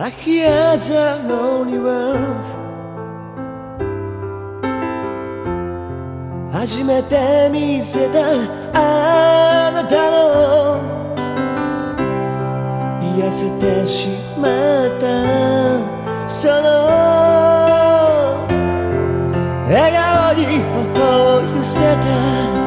I hear the lonely words 初めて見せたあなたの癒せてしまった。その笑顔に頬を寄せた。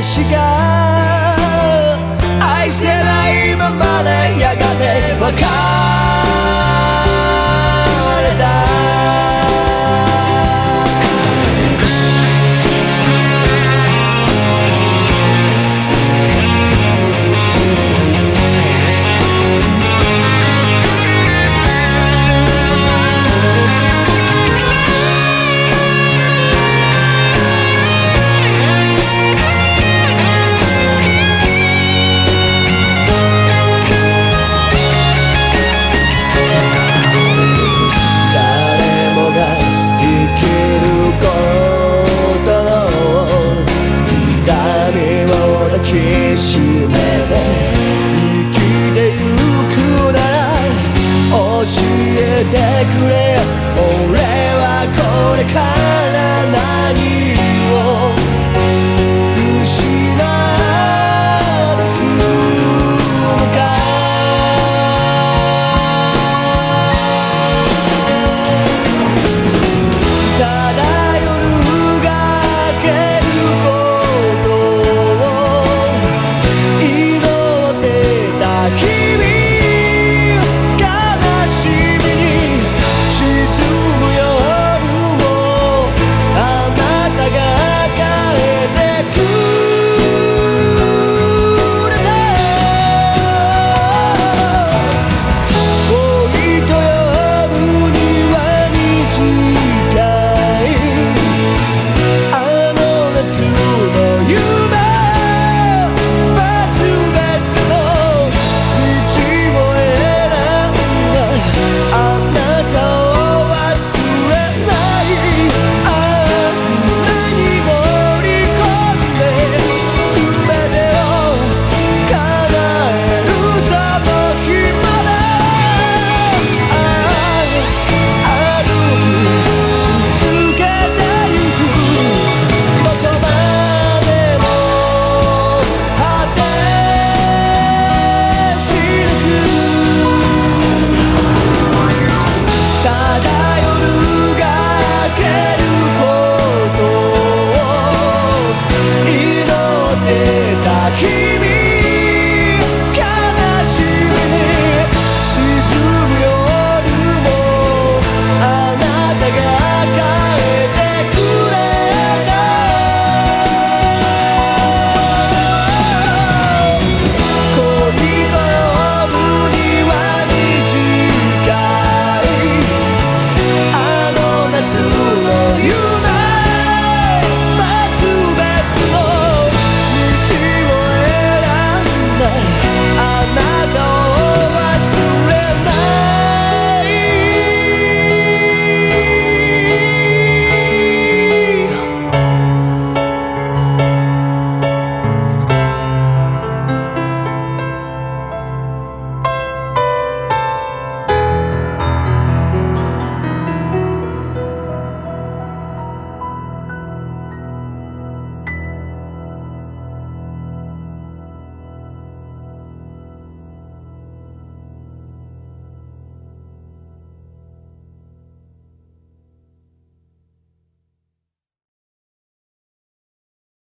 investigar. きしめて生きてゆくなら教えてくれ俺はこれから